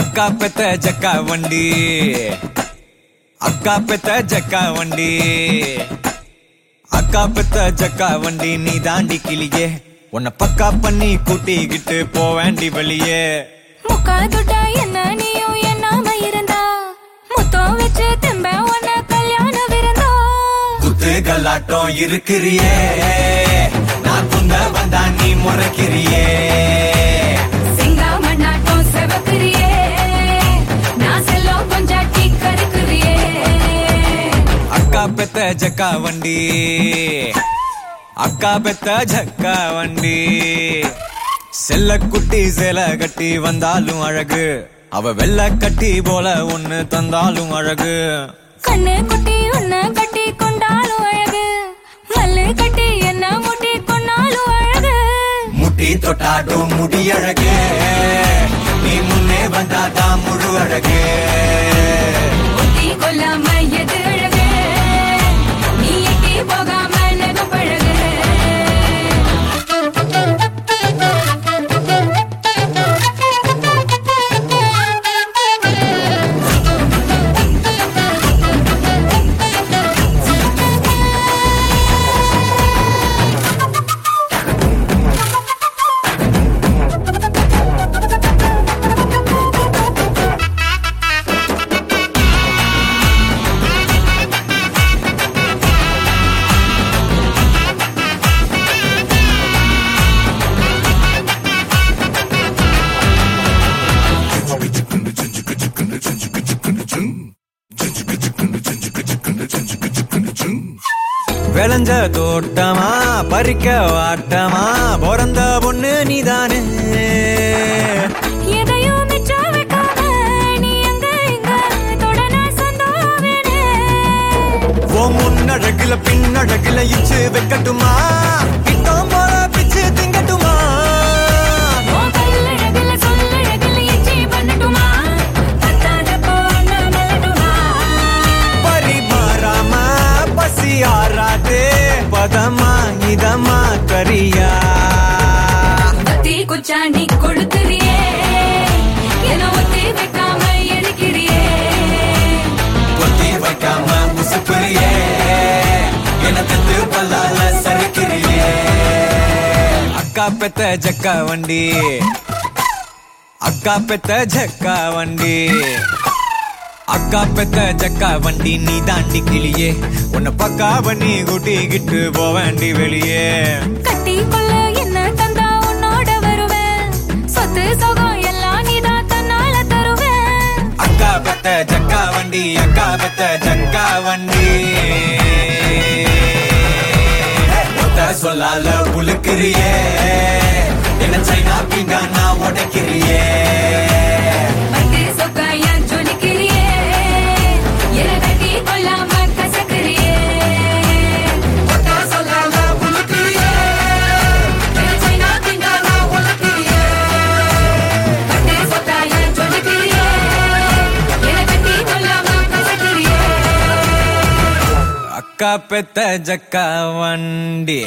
அக்கா பெத்த ஜக்கா வண்டி. அக்கா பெத்த ஜக்கா வண்டி. அக்கா பெத்த ஜக்கா வண்டி நீ தாண்டி கிளியே. உன்னை பக்கா பண்ணி கூட்டிக்கிட்டு போவேண்டி வெளியே. முக்கா தொட்டா என்ன நீயும் என்னாம இருந்தா? முத்தம் வச்சு திரும்ப உன்ன கல்யாண விருந்தா? குத்து கல்லாட்டம் இருக்கிறியே. நான் குந்த வந்தா ஜக்கா வண்டி. அக்கா பெத்த ஜக்கா வண்டி. செல்ல குட்டி சேல கட்டி வந்தாலும் அழகு. அவ வெள்ள கட்டி போல ஒண்ணு தந்தாலும் அழகு. கண்ணு குட்டி உன்னை கட்டி கொண்டாலும் அழகு. மல்லு கட்டி என்ன முட்டி கொண்டாலும் அழகு. முட்டி தொட்டாடும் முடி அழகு. நீ முன்னே வந்தாதான் முழு அழகு. கொல்லாம விளைஞ்ச தோட்டமா பறிக்க வாட்டமா பிறந்த பொண்ணு நீதானே. முன்னழகுல பின்னழகுல இச்சு வைக்கட்டுமா? பதமா இதமா கரியா? கத்தி குச்சாண்டி கொளுத்துறியே. என ஒத்தி வைக்காம எரிக்கிறியே கொத்தி வைக்காம முசுக்குறியே எனக்கு பல்லால சறுக்கிறியே. அக்கா பெத்த ஜக்கா வண்டி. அக்கா பெத்த ஜக்கா வண்டி. அக்கா பெத்த ஜக்கா வண்டி நீ தாண்டி கிளியே. உன்னை பக்கா பண்ணி கூட்டிக்கிட்டு போவேண்டி வெளியே. கட்டி கொள்ள என்ன தந்தா உன்னோட வருவேன். சொத்து சுகம் எல்லாம் நீதான் தன்னால தருவேன். அக்கா பெத்த ஜக்கா வண்டி அக்கா பெத்த ஜக்கா வண்டி. சொல்லால உழுக்கிறியே. என்ன சைனா பிங்கா நான் உடைக்கிறியே. கசக்கிறியே அக்கா பெத்த ஜக்கா வண்டி